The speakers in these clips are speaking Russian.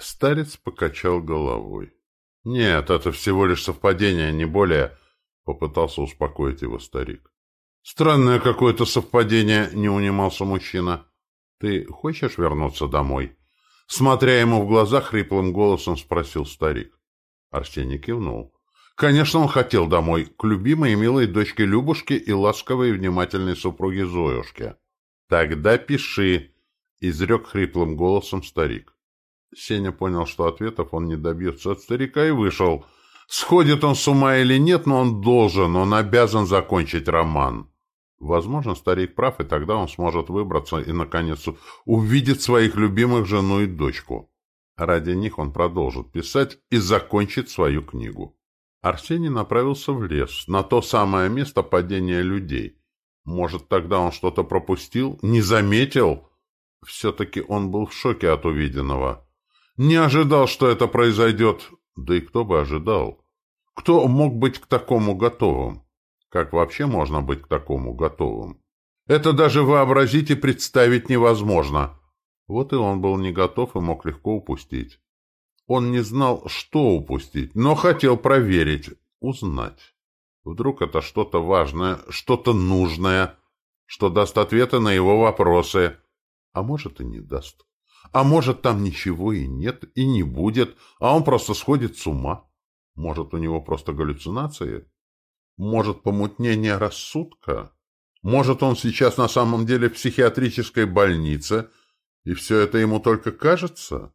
Старец покачал головой. «Нет, это всего лишь совпадение, не более», — попытался успокоить его старик. «Странное какое-то совпадение», — не унимался мужчина. «Ты хочешь вернуться домой?» Смотря ему в глаза, хриплым голосом спросил старик. Арсений кивнул. Конечно, он хотел домой, к любимой и милой дочке Любушке и ласковой и внимательной супруге Зоюшке. «Тогда пиши», — изрек хриплым голосом старик. Сеня понял, что ответов он не добьется от старика, и вышел. Сходит он с ума или нет, но он должен, он обязан закончить роман. Возможно, старик прав, и тогда он сможет выбраться и, наконец, увидеть своих любимых жену и дочку. Ради них он продолжит писать и закончит свою книгу. Арсений направился в лес, на то самое место падения людей. Может, тогда он что-то пропустил, не заметил? Все-таки он был в шоке от увиденного. Не ожидал, что это произойдет. Да и кто бы ожидал? Кто мог быть к такому готовым? Как вообще можно быть к такому готовым? Это даже вообразить и представить невозможно. Вот и он был не готов и мог легко упустить. Он не знал, что упустить, но хотел проверить, узнать. Вдруг это что-то важное, что-то нужное, что даст ответы на его вопросы. А может и не даст. А может там ничего и нет, и не будет, а он просто сходит с ума. Может у него просто галлюцинации? Может, помутнение рассудка? Может, он сейчас на самом деле в психиатрической больнице, и все это ему только кажется?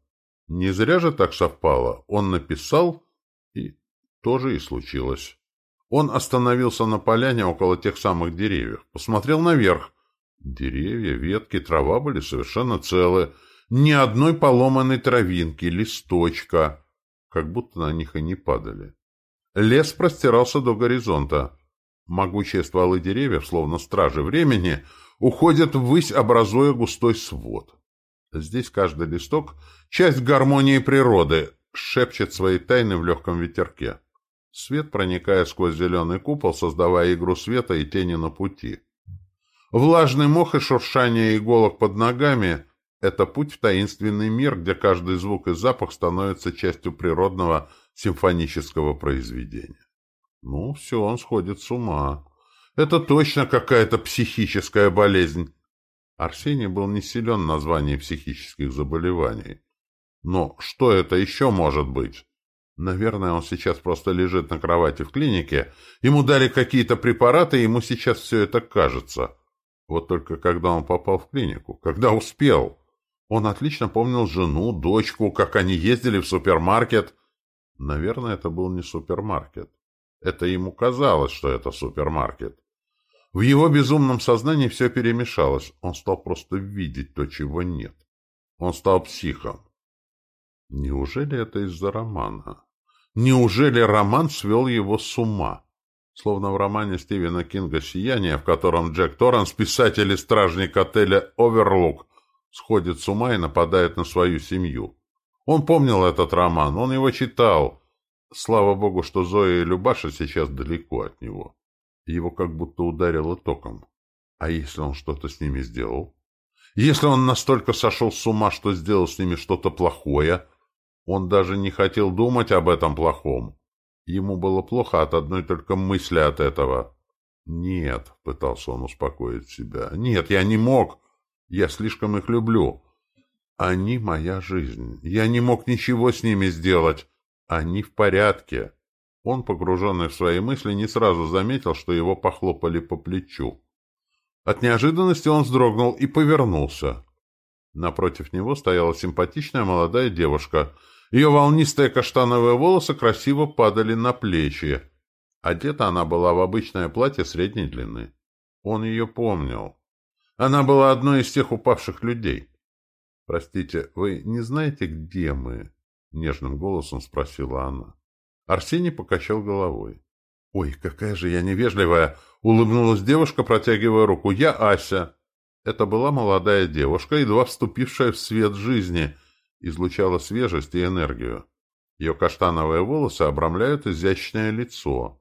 Не зря же так совпало. Он написал, и тоже и случилось. Он остановился на поляне около тех самых деревьев, посмотрел наверх. Деревья, ветки, трава были совершенно целы. Ни одной поломанной травинки, листочка, как будто на них и не падали. Лес простирался до горизонта. Могучие стволы деревьев, словно стражи времени, уходят ввысь, образуя густой свод. Здесь каждый листок — часть гармонии природы, шепчет свои тайны в легком ветерке. Свет, проникая сквозь зеленый купол, создавая игру света и тени на пути. Влажный мох и шуршание иголок под ногами — это путь в таинственный мир, где каждый звук и запах становятся частью природного симфонического произведения. Ну, все, он сходит с ума. Это точно какая-то психическая болезнь. Арсений был не силен в психических заболеваний. Но что это еще может быть? Наверное, он сейчас просто лежит на кровати в клинике, ему дали какие-то препараты, и ему сейчас все это кажется. Вот только когда он попал в клинику, когда успел. Он отлично помнил жену, дочку, как они ездили в супермаркет, Наверное, это был не супермаркет. Это ему казалось, что это супермаркет. В его безумном сознании все перемешалось. Он стал просто видеть то, чего нет. Он стал психом. Неужели это из-за романа? Неужели роман свел его с ума? Словно в романе Стивена Кинга «Сияние», в котором Джек Торренс, писатель и стражник отеля «Оверлук», сходит с ума и нападает на свою семью. Он помнил этот роман, он его читал. Слава богу, что Зоя и Любаша сейчас далеко от него. Его как будто ударило током. А если он что-то с ними сделал? Если он настолько сошел с ума, что сделал с ними что-то плохое, он даже не хотел думать об этом плохом. Ему было плохо от одной только мысли от этого. «Нет», — пытался он успокоить себя, — «нет, я не мог. Я слишком их люблю. Они моя жизнь. Я не мог ничего с ними сделать. Они в порядке. Он, погруженный в свои мысли, не сразу заметил, что его похлопали по плечу. От неожиданности он вздрогнул и повернулся. Напротив него стояла симпатичная молодая девушка. Ее волнистые каштановые волосы красиво падали на плечи. Одета она была в обычное платье средней длины. Он ее помнил. Она была одной из тех упавших людей. «Простите, вы не знаете, где мы?» — нежным голосом спросила она. Арсений покачал головой. «Ой, какая же я невежливая!» — улыбнулась девушка, протягивая руку. «Я Ася!» Это была молодая девушка, едва вступившая в свет жизни, излучала свежесть и энергию. Ее каштановые волосы обрамляют изящное лицо.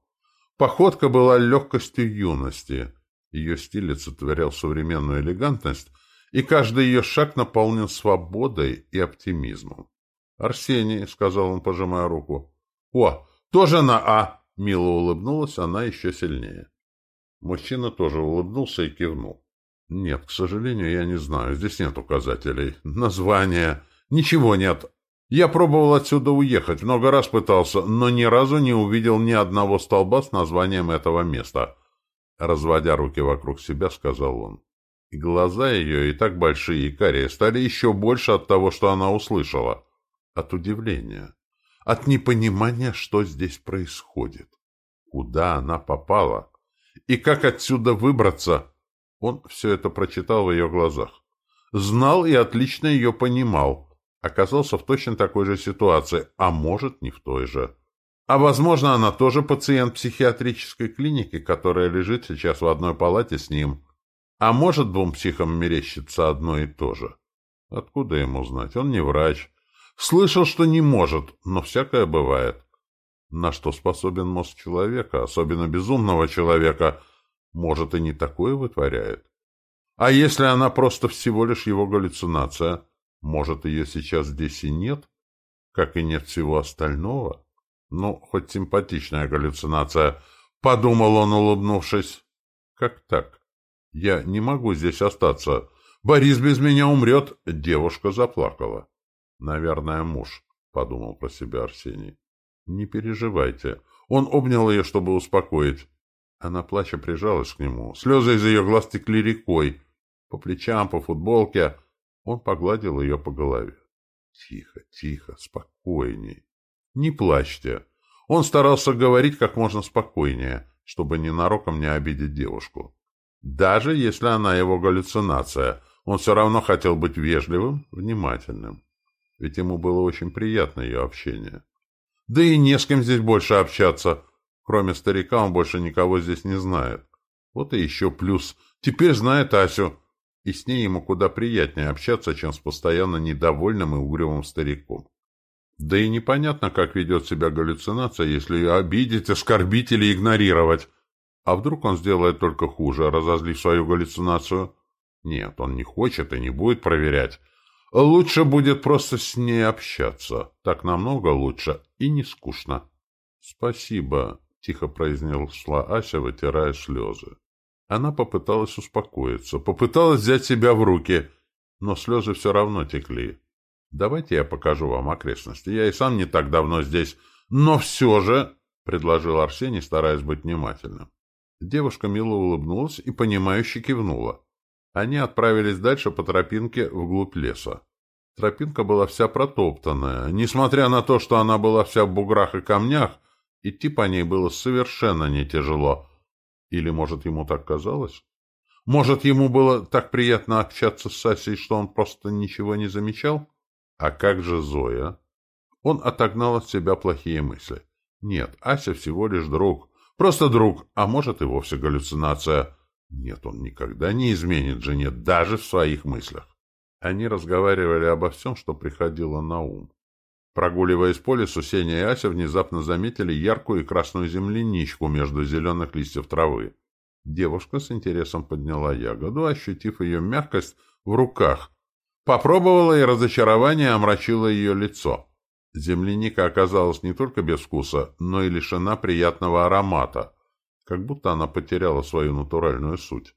Походка была легкостью юности. Ее стиль олицетворял современную элегантность — и каждый ее шаг наполнен свободой и оптимизмом. Арсений, — сказал он, пожимая руку. О, тоже на А! Мило улыбнулась она еще сильнее. Мужчина тоже улыбнулся и кивнул. Нет, к сожалению, я не знаю. Здесь нет указателей. Названия. Ничего нет. Я пробовал отсюда уехать, много раз пытался, но ни разу не увидел ни одного столба с названием этого места. Разводя руки вокруг себя, сказал он. Глаза ее, и так большие и карие, стали еще больше от того, что она услышала. От удивления. От непонимания, что здесь происходит. Куда она попала? И как отсюда выбраться? Он все это прочитал в ее глазах. Знал и отлично ее понимал оказался в точно такой же ситуации, а может, не в той же. А, возможно, она тоже пациент психиатрической клиники, которая лежит сейчас в одной палате с ним. А может, двум психам мерещится одно и то же. Откуда ему знать? Он не врач. Слышал, что не может, но всякое бывает. На что способен мозг человека, особенно безумного человека, может и не такое вытворяет. А если она просто всего лишь его галлюцинация – может, ее сейчас здесь и нет, как и нет всего остального? Ну, хоть симпатичная галлюцинация, — подумал он, улыбнувшись. Как так? Я не могу здесь остаться. Борис без меня умрет. Девушка заплакала. Наверное, муж, — подумал про себя Арсений. Не переживайте. Он обнял ее, чтобы успокоить. Она, плача, прижалась к нему. Слезы из ее глаз текли рекой. По плечам, по футболке. Он погладил ее по голове. «Тихо, тихо, спокойней. Не плачьте». Он старался говорить как можно спокойнее, чтобы ненароком не обидеть девушку. Даже если она его галлюцинация, он все равно хотел быть вежливым, внимательным. Ведь ему было очень приятно ее общение. Да и не с кем здесь больше общаться. Кроме старика он больше никого здесь не знает. Вот и еще плюс. Теперь знает Асю и с ней ему куда приятнее общаться, чем с постоянно недовольным и угрюмым стариком. Да и непонятно, как ведет себя галлюцинация, если ее обидеть, оскорбить или игнорировать. А вдруг он сделает только хуже, разозлив свою галлюцинацию? Нет, он не хочет и не будет проверять. Лучше будет просто с ней общаться. Так намного лучше и не скучно. — Спасибо, — тихо произнесла Ася, вытирая слезы. Она попыталась успокоиться, попыталась взять себя в руки, но слезы все равно текли. «Давайте я покажу вам окрестности. Я и сам не так давно здесь. Но все же...» — предложил Арсений, стараясь быть внимательным. Девушка мило улыбнулась и, понимающе кивнула. Они отправились дальше по тропинке вглубь леса. Тропинка была вся протоптанная. Несмотря на то, что она была вся в буграх и камнях, идти по ней было совершенно не тяжело — или, может, ему так казалось? Может, ему было так приятно общаться с Асей, что он просто ничего не замечал? А как же Зоя? Он отогнал от себя плохие мысли. Нет, Ася всего лишь друг. Просто друг, а может и вовсе галлюцинация. Нет, он никогда не изменит жене, даже в своих мыслях. Они разговаривали обо всем, что приходило на ум. Прогуливаясь по лесу, Сеня и Ася внезапно заметили яркую и красную земляничку между зеленых листьев травы. Девушка с интересом подняла ягоду, ощутив ее мягкость в руках. Попробовала, и разочарование омрачило ее лицо. Земляника оказалась не только без вкуса, но и лишена приятного аромата, как будто она потеряла свою натуральную суть.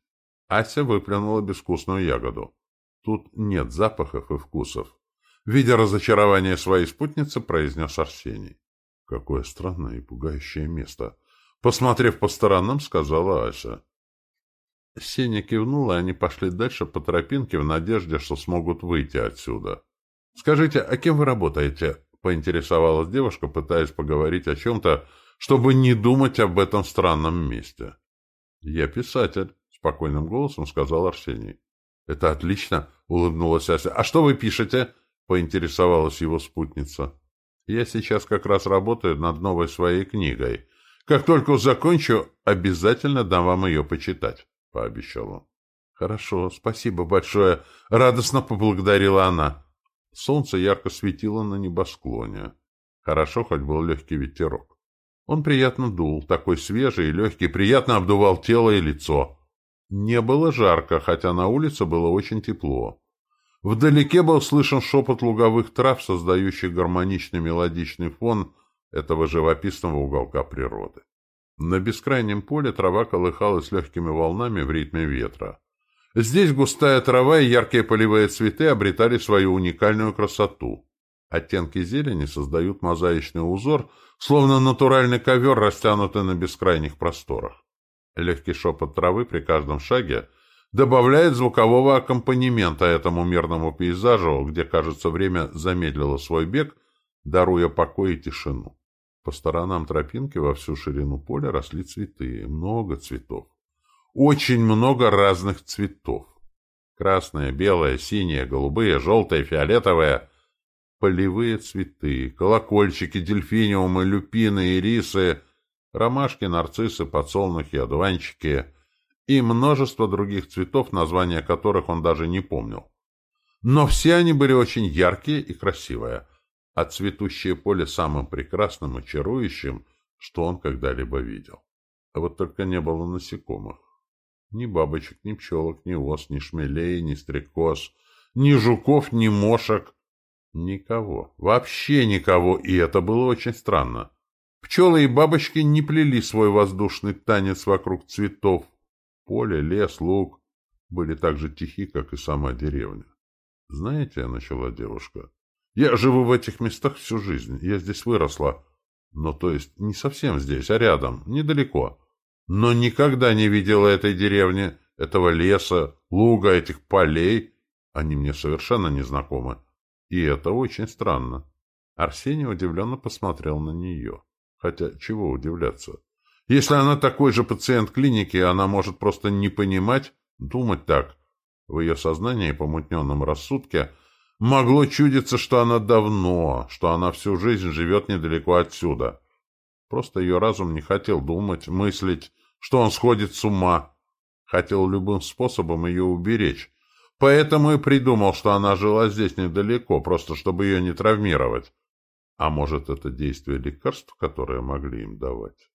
Ася выплюнула безвкусную ягоду. Тут нет запахов и вкусов. Видя разочарование своей спутницы, произнес Арсений. Какое странное и пугающее место. Посмотрев по сторонам, сказала Ася. Сеня кивнула, и они пошли дальше по тропинке в надежде, что смогут выйти отсюда. «Скажите, а кем вы работаете?» — поинтересовалась девушка, пытаясь поговорить о чем-то, чтобы не думать об этом странном месте. «Я писатель», — спокойным голосом сказал Арсений. «Это отлично», — улыбнулась Ася. «А что вы пишете?» — поинтересовалась его спутница. «Я сейчас как раз работаю над новой своей книгой. Как только закончу, обязательно дам вам ее почитать», — пообещал он. «Хорошо, спасибо большое», — радостно поблагодарила она. Солнце ярко светило на небосклоне. Хорошо, хоть был легкий ветерок. Он приятно дул, такой свежий и легкий, приятно обдувал тело и лицо. Не было жарко, хотя на улице было очень тепло. Вдалеке был слышен шепот луговых трав, создающих гармоничный мелодичный фон этого живописного уголка природы. На бескрайнем поле трава колыхалась легкими волнами в ритме ветра. Здесь густая трава и яркие полевые цветы обретали свою уникальную красоту. Оттенки зелени создают мозаичный узор, словно натуральный ковер, растянутый на бескрайних просторах. Легкий шепот травы при каждом шаге добавляет звукового аккомпанемента этому мирному пейзажу, где, кажется, время замедлило свой бег, даруя покой и тишину. По сторонам тропинки во всю ширину поля росли цветы, много цветов. Очень много разных цветов. Красные, белые, синие, голубые, желтые, фиолетовые. Полевые цветы, колокольчики, дельфиниумы, люпины, ирисы, ромашки, нарциссы, подсолнухи, одуванчики и множество других цветов, названия которых он даже не помнил. Но все они были очень яркие и красивые, а цветущее поле самым прекрасным и чарующим, что он когда-либо видел. А вот только не было насекомых. Ни бабочек, ни пчелок, ни ос, ни шмелей, ни стрекоз, ни жуков, ни мошек. Никого. Вообще никого, и это было очень странно. Пчелы и бабочки не плели свой воздушный танец вокруг цветов. Поле, лес, луг были так же тихи, как и сама деревня. «Знаете, — начала девушка, — я живу в этих местах всю жизнь, я здесь выросла. Но то есть не совсем здесь, а рядом, недалеко но никогда не видела этой деревни, этого леса, луга, этих полей. Они мне совершенно не знакомы. И это очень странно. Арсений удивленно посмотрел на нее. Хотя, чего удивляться? Если она такой же пациент клиники, она может просто не понимать, думать так. В ее сознании и помутненном рассудке могло чудиться, что она давно, что она всю жизнь живет недалеко отсюда. Просто ее разум не хотел думать, мыслить, что он сходит с ума. Хотел любым способом ее уберечь. Поэтому и придумал, что она жила здесь недалеко, просто чтобы ее не травмировать. А может, это действие лекарств, которые могли им давать?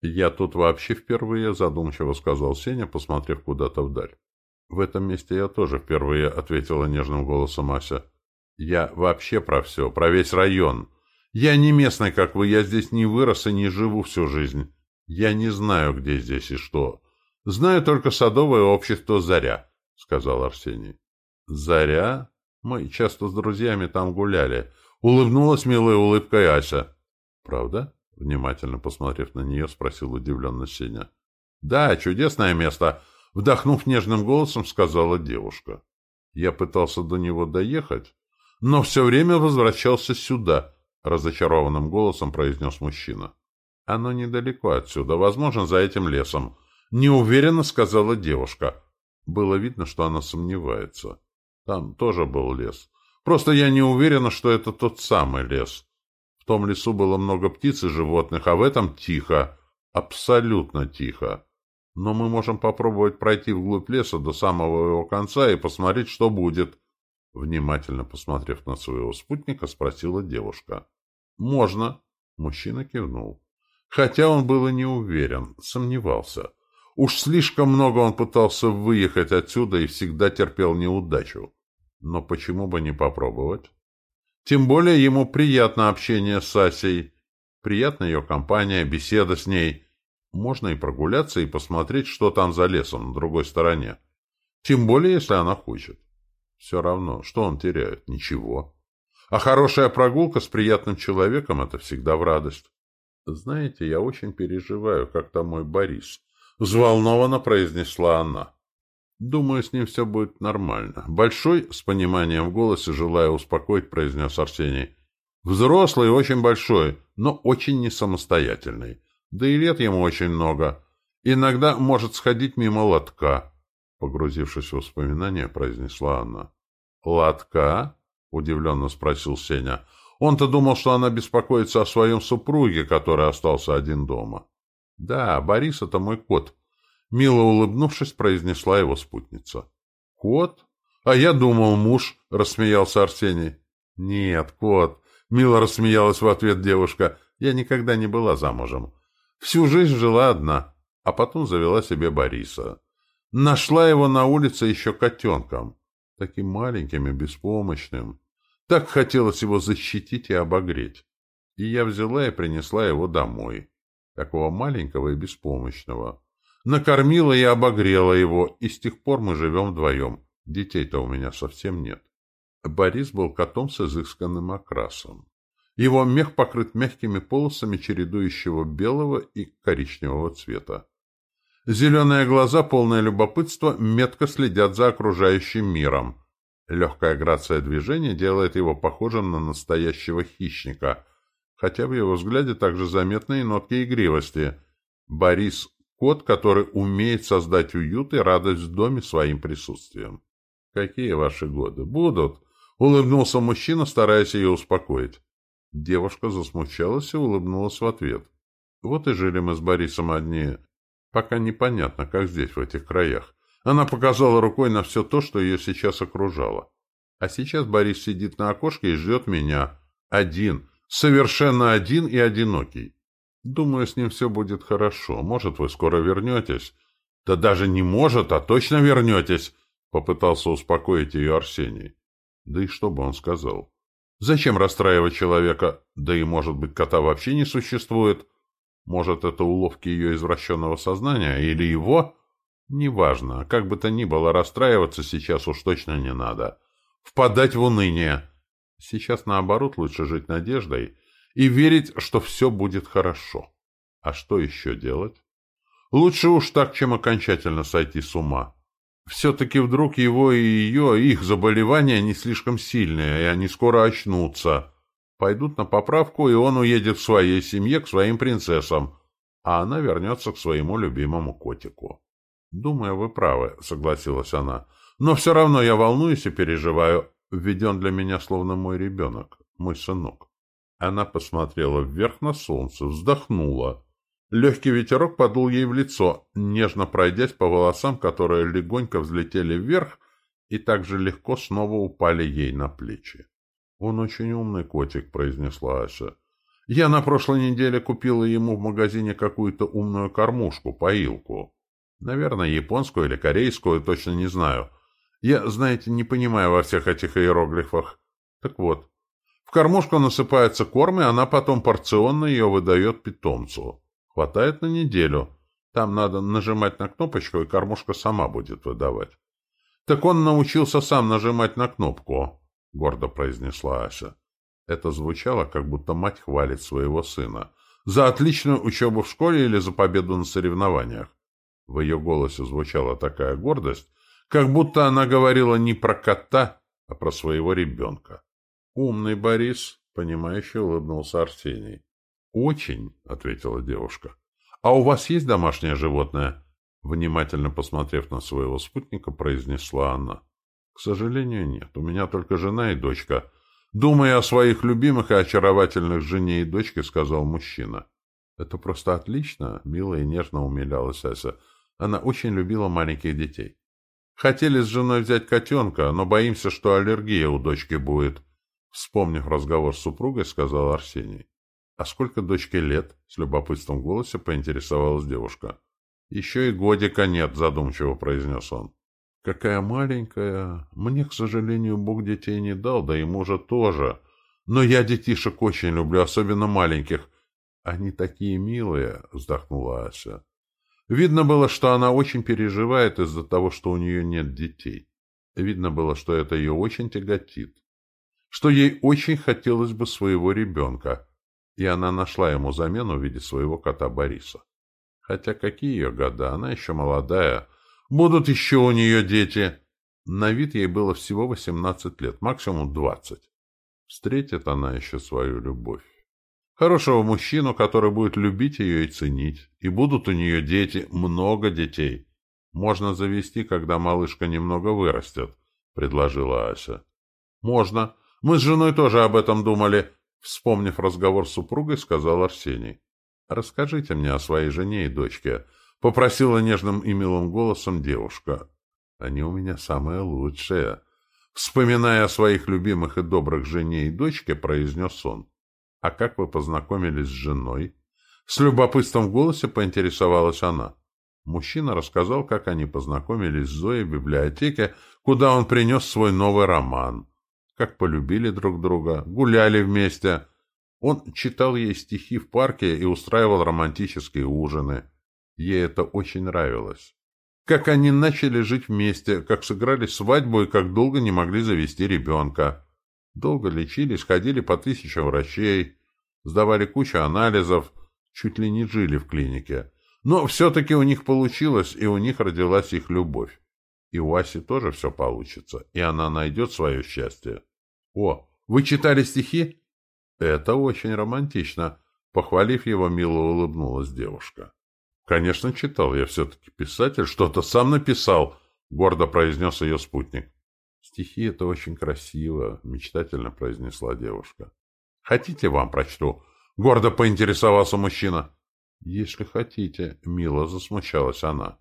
«Я тут вообще впервые», — задумчиво сказал Сеня, посмотрев куда-то вдаль. «В этом месте я тоже впервые», — ответила нежным голосом Ася. «Я вообще про все, про весь район. Я не местный, как вы, я здесь не вырос и не живу всю жизнь. Я не знаю, где здесь и что. Знаю только садовое общество «Заря», — сказал Арсений. «Заря? Мы часто с друзьями там гуляли». Улыбнулась милой улыбкой Ася. «Правда?» — внимательно посмотрев на нее, спросил удивленно Сеня. «Да, чудесное место!» — вдохнув нежным голосом, сказала девушка. Я пытался до него доехать, но все время возвращался сюда, — разочарованным голосом произнес мужчина. «Оно недалеко отсюда, возможно, за этим лесом», — неуверенно сказала девушка. Было видно, что она сомневается. Там тоже был лес. Просто я не уверена, что это тот самый лес. В том лесу было много птиц и животных, а в этом тихо. Абсолютно тихо. Но мы можем попробовать пройти вглубь леса до самого его конца и посмотреть, что будет. Внимательно посмотрев на своего спутника, спросила девушка. «Можно». Мужчина кивнул. Хотя он был и не уверен, сомневался. Уж слишком много он пытался выехать отсюда и всегда терпел неудачу. Но почему бы не попробовать? Тем более ему приятно общение с Асей, приятна ее компания, беседа с ней. Можно и прогуляться, и посмотреть, что там за лесом на другой стороне. Тем более, если она хочет. Все равно, что он теряет? Ничего. А хорошая прогулка с приятным человеком — это всегда в радость. Знаете, я очень переживаю, как там мой Борис. Взволнованно произнесла она. Думаю, с ним все будет нормально. Большой, с пониманием в голосе, желая успокоить, произнес Арсений. Взрослый, очень большой, но очень не самостоятельный. Да и лет ему очень много. Иногда может сходить мимо лотка. Погрузившись в воспоминания, произнесла она. «Лотка?» — удивленно спросил Сеня. Он-то думал, что она беспокоится о своем супруге, который остался один дома. «Да, Борис — это мой кот», — мило улыбнувшись, произнесла его спутница. «Кот? А я думал, муж», — рассмеялся Арсений. «Нет, кот», — мило рассмеялась в ответ девушка. «Я никогда не была замужем. Всю жизнь жила одна, а потом завела себе Бориса. Нашла его на улице еще котенком. Таким маленьким и беспомощным. Так хотелось его защитить и обогреть. И я взяла и принесла его домой. Такого маленького и беспомощного. Накормила и обогрела его, и с тех пор мы живем вдвоем. Детей-то у меня совсем нет. Борис был котом с изысканным окрасом. Его мех покрыт мягкими полосами чередующего белого и коричневого цвета. Зеленые глаза, полное любопытства, метко следят за окружающим миром. Легкая грация движения делает его похожим на настоящего хищника, хотя в его взгляде также заметны и нотки игривости. Борис — кот, который умеет создать уют и радость в доме своим присутствием. «Какие ваши годы? Будут!» — улыбнулся мужчина, стараясь ее успокоить. Девушка засмущалась и улыбнулась в ответ. Вот и жили мы с Борисом одни. Пока непонятно, как здесь, в этих краях. Она показала рукой на все то, что ее сейчас окружало. А сейчас Борис сидит на окошке и ждет меня. Один. Совершенно один и одинокий. Думаю, с ним все будет хорошо. Может, вы скоро вернетесь. Да даже не может, а точно вернетесь. Попытался успокоить ее Арсений. Да и что бы он сказал? Зачем расстраивать человека? Да и, может быть, кота вообще не существует? Может, это уловки ее извращенного сознания или его? Неважно, как бы то ни было, расстраиваться сейчас уж точно не надо. Впадать в уныние. Сейчас, наоборот, лучше жить надеждой и верить, что все будет хорошо. А что еще делать? Лучше уж так, чем окончательно сойти с ума. Все-таки вдруг его и ее, их заболевания не слишком сильные, и они скоро очнутся. Пойдут на поправку, и он уедет к своей семье, к своим принцессам, а она вернется к своему любимому котику. «Думаю, вы правы», — согласилась она. «Но все равно я волнуюсь и переживаю, ведь он для меня словно мой ребенок, мой сынок». Она посмотрела вверх на солнце, вздохнула. Легкий ветерок подул ей в лицо, нежно пройдясь по волосам, которые легонько взлетели вверх и так же легко снова упали ей на плечи. «Он очень умный котик», — произнесла Ася. «Я на прошлой неделе купила ему в магазине какую-то умную кормушку, поилку. Наверное, японскую или корейскую, точно не знаю. Я, знаете, не понимаю во всех этих иероглифах. Так вот, в кормушку насыпается корм, и она потом порционно ее выдает питомцу». Хватает на неделю. Там надо нажимать на кнопочку, и кормушка сама будет выдавать. Так он научился сам нажимать на кнопку, — гордо произнесла Ася. Это звучало, как будто мать хвалит своего сына. За отличную учебу в школе или за победу на соревнованиях. В ее голосе звучала такая гордость, как будто она говорила не про кота, а про своего ребенка. «Умный Борис», — понимающе улыбнулся Арсений. «Очень», — ответила девушка. «А у вас есть домашнее животное?» Внимательно посмотрев на своего спутника, произнесла она. «К сожалению, нет. У меня только жена и дочка». «Думая о своих любимых и очаровательных жене и дочке», — сказал мужчина. «Это просто отлично», — мило и нежно умилялась Ася. Она очень любила маленьких детей. «Хотели с женой взять котенка, но боимся, что аллергия у дочки будет», — вспомнив разговор с супругой, сказал Арсений. «А сколько дочке лет?» — с любопытством в голосе поинтересовалась девушка. «Еще и годика нет», — задумчиво произнес он. «Какая маленькая. Мне, к сожалению, Бог детей не дал, да и мужа тоже. Но я детишек очень люблю, особенно маленьких. Они такие милые», — вздохнула Ася. Видно было, что она очень переживает из-за того, что у нее нет детей. Видно было, что это ее очень тяготит. Что ей очень хотелось бы своего ребенка и она нашла ему замену в виде своего кота Бориса. Хотя какие ее года, она еще молодая, будут еще у нее дети. На вид ей было всего восемнадцать лет, максимум двадцать. Встретит она еще свою любовь. Хорошего мужчину, который будет любить ее и ценить. И будут у нее дети, много детей. Можно завести, когда малышка немного вырастет, — предложила Ася. Можно. Мы с женой тоже об этом думали. Вспомнив разговор с супругой, сказал Арсений. «Расскажите мне о своей жене и дочке», — попросила нежным и милым голосом девушка. «Они у меня самые лучшие». Вспоминая о своих любимых и добрых жене и дочке, произнес он. «А как вы познакомились с женой?» С любопытством в голосе поинтересовалась она. Мужчина рассказал, как они познакомились с Зоей в библиотеке, куда он принес свой новый роман. Как полюбили друг друга, гуляли вместе. Он читал ей стихи в парке и устраивал романтические ужины. Ей это очень нравилось. Как они начали жить вместе, как сыграли свадьбу и как долго не могли завести ребенка. Долго лечились, ходили по тысяче врачей, сдавали кучу анализов, чуть ли не жили в клинике. Но все-таки у них получилось, и у них родилась их любовь. И у Аси тоже все получится, и она найдет свое счастье. О, вы читали стихи? Это очень романтично. Похвалив его, мило улыбнулась девушка. Конечно, читал. Я все-таки писатель. Что-то сам написал, гордо произнес ее спутник. Стихи — это очень красиво, мечтательно произнесла девушка. Хотите, вам прочту? Гордо поинтересовался мужчина. «Если хотите», — мило засмущалась она.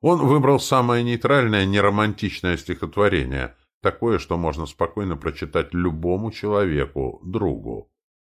Он выбрал самое нейтральное, неромантичное стихотворение, такое, что можно спокойно прочитать любому человеку, другу.